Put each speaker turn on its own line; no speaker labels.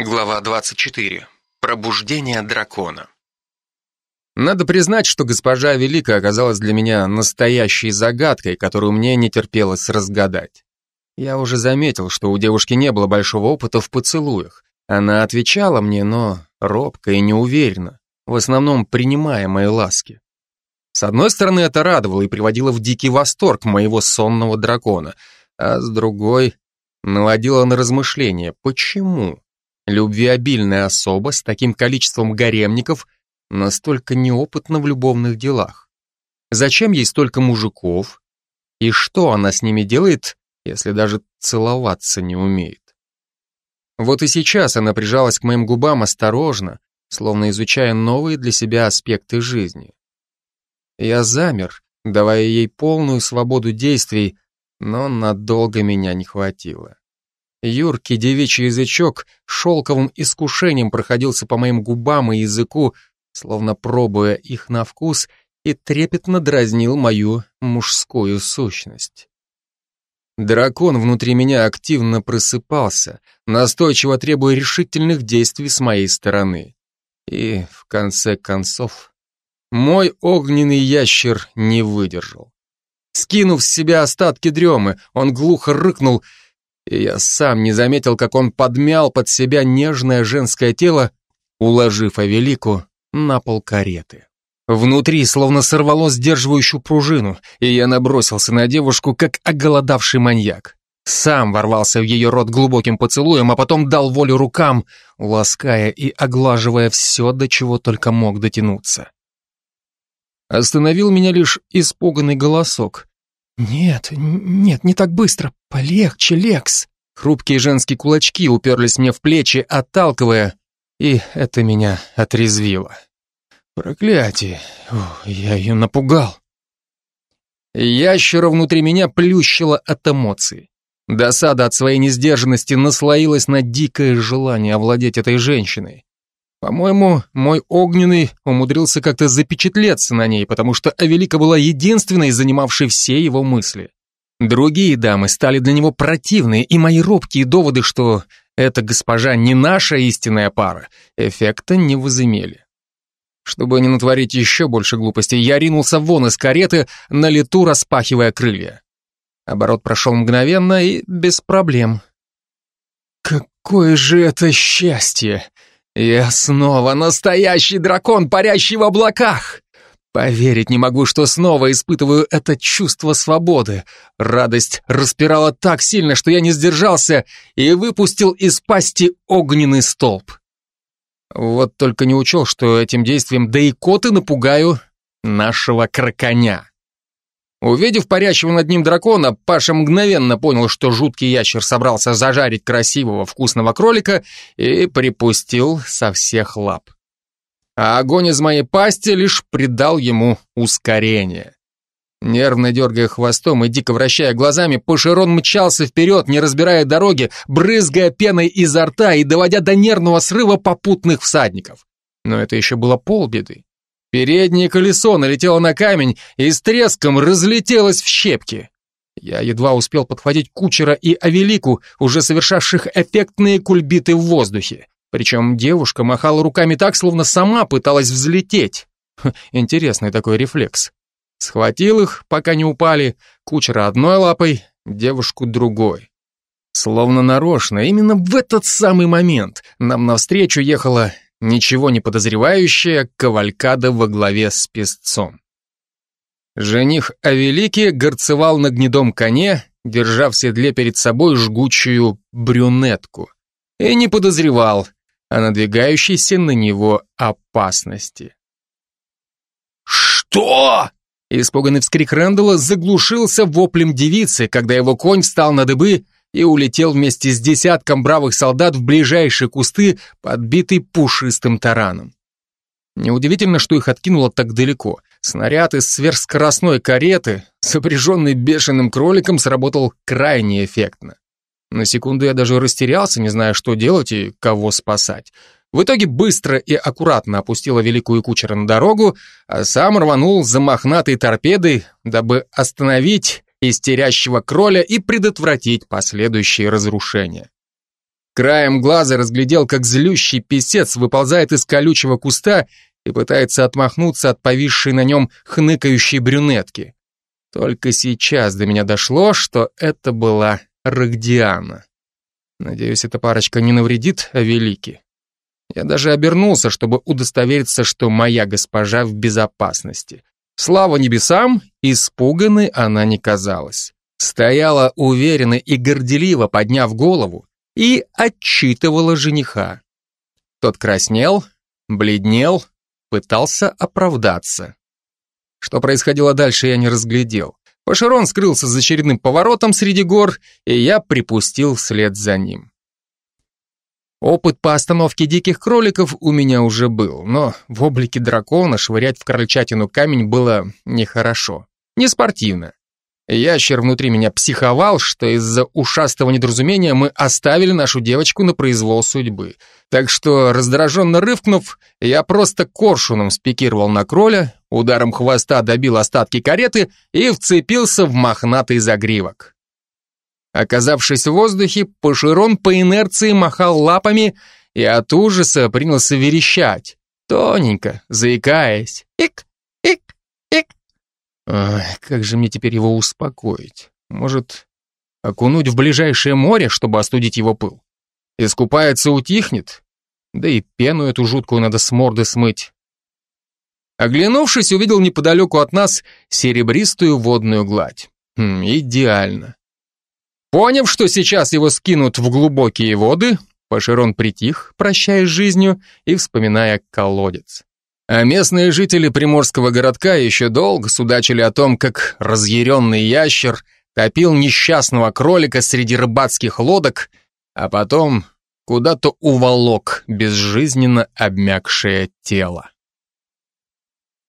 Глава 24. Пробуждение дракона.
Надо признать, что госпожа Велика оказалась для меня настоящей загадкой, которую мне не терпелось разгадать. Я уже заметил, что у девушки не было большого опыта в поцелуях. Она отвечала мне, но робко и неуверенно, в основном принимая мои ласки. С одной стороны, это радовало и приводило в дикий восторг моего сонного дракона, а с другой наводило на размышления, почему любвеобильная особа с таким количеством гаремников настолько неопытна в любовных делах? Зачем ей столько мужиков? И что она с ними делает, если даже целоваться не умеет? Вот и сейчас она прижалась к моим губам осторожно, словно изучая новые для себя аспекты жизни. Я замер, давая ей полную свободу действий, но надолго меня не хватило. Юркий девичий язычок шелковым искушением проходился по моим губам и языку, словно пробуя их на вкус, и трепетно дразнил мою мужскую сущность. Дракон внутри меня активно просыпался, настойчиво требуя решительных действий с моей стороны. И, в конце концов, мой огненный ящер не выдержал. Скинув с себя остатки дремы, он глухо рыкнул и я сам не заметил, как он подмял под себя нежное женское тело, уложив Авелику на пол кареты. Внутри словно сорвало сдерживающую пружину, и я набросился на девушку, как оголодавший маньяк. Сам ворвался в ее рот глубоким поцелуем, а потом дал волю рукам, лаская и оглаживая все, до чего только мог дотянуться. Остановил меня лишь испуганный голосок. «Нет, нет, не так быстро. Полегче, Лекс». Хрупкие женские кулачки уперлись мне в плечи, отталкивая, и это меня отрезвило. Проклятие, Ух, я ее напугал. Ящера внутри меня плющило от эмоций. Досада от своей несдержанности наслоилась на дикое желание овладеть этой женщиной. По-моему, мой огненный умудрился как-то запечатлеться на ней, потому что Авелика была единственной, занимавшей все его мысли. Другие дамы стали для него противны, и мои робкие доводы, что эта госпожа не наша истинная пара, эффекта не возымели. Чтобы не натворить еще больше глупостей, я ринулся вон из кареты, на лету распахивая крылья. Оборот прошел мгновенно и без проблем. Какое же это счастье! Я снова настоящий дракон, парящий в облаках! Поверить не могу, что снова испытываю это чувство свободы. Радость распирала так сильно, что я не сдержался и выпустил из пасти огненный столб. Вот только не учел, что этим действием да и коты напугаю нашего краконя. Увидев парящего над ним дракона, Паша мгновенно понял, что жуткий ящер собрался зажарить красивого вкусного кролика и припустил со всех лап. А огонь из моей пасти лишь придал ему ускорение. Нервно дергая хвостом и дико вращая глазами, Пашерон мчался вперед, не разбирая дороги, брызгая пеной изо рта и доводя до нервного срыва попутных всадников. Но это еще было полбеды. Переднее колесо налетело на камень и с треском разлетелось в щепки. Я едва успел подхватить кучера и Авелику, уже совершавших эффектные кульбиты в воздухе. Причем девушка махала руками так, словно сама пыталась взлететь. Интересный такой рефлекс. Схватил их, пока не упали, кучера одной лапой, девушку другой. Словно нарочно, именно в этот самый момент нам навстречу ехала ничего не подозревающая кавалькада во главе с песцом. Жених Авелики горцевал на гнедом коне, держа в седле перед собой жгучую брюнетку, и не подозревал о надвигающейся на него опасности. «Что?» Испуганный вскрик Рэндала заглушился воплем девицы, когда его конь встал на дыбы и улетел вместе с десятком бравых солдат в ближайшие кусты, подбитый пушистым тараном. Неудивительно, что их откинуло так далеко. Снаряд из сверхскоростной кареты, сопряженный бешеным кроликом, сработал крайне эффектно. На секунду я даже растерялся, не зная, что делать и кого спасать. В итоге быстро и аккуратно опустила великую кучера на дорогу, а сам рванул за мохнатой торпедой, дабы остановить истерящего кроля и предотвратить последующие разрушения. Краем глаза разглядел, как злющий писец выползает из колючего куста и пытается отмахнуться от повисшей на нем хныкающей брюнетки. Только сейчас до меня дошло, что это была Рогдиана. Надеюсь, эта парочка не навредит Авелике. Я даже обернулся, чтобы удостовериться, что моя госпожа в безопасности. Слава небесам, испуганной она не казалась. Стояла уверенно и горделиво, подняв голову, и отчитывала жениха. Тот краснел, бледнел, пытался оправдаться. Что происходило дальше, я не разглядел. Пашерон скрылся за очередным поворотом среди гор, и я припустил вслед за ним. Опыт по остановке диких кроликов у меня уже был, но в облике дракона швырять в крольчатину камень было нехорошо, не спортивно. Ящер внутри меня психовал, что из-за ушастого недоразумения мы оставили нашу девочку на произвол судьбы. Так что, раздраженно рывкнув, я просто коршуном спикировал на кроля, ударом хвоста добил остатки кареты и вцепился в мохнатый загривок. Оказавшись в воздухе, Паширон по инерции махал лапами и от ужаса принялся верещать, тоненько, заикаясь. «Ик! Ик! Ик!» Ой, как же мне теперь его успокоить? Может, окунуть в ближайшее море, чтобы остудить его пыл? Искупается, утихнет? Да и пену эту жуткую надо с морды смыть. Оглянувшись, увидел неподалеку от нас серебристую водную гладь. Хм, идеально. Поняв, что сейчас его скинут в глубокие воды, Пашерон притих, прощаясь с жизнью и вспоминая колодец. А местные жители приморского городка еще долго судачили о том, как разъяренный ящер топил несчастного кролика среди рыбацких лодок, а потом куда-то уволок безжизненно обмякшее тело.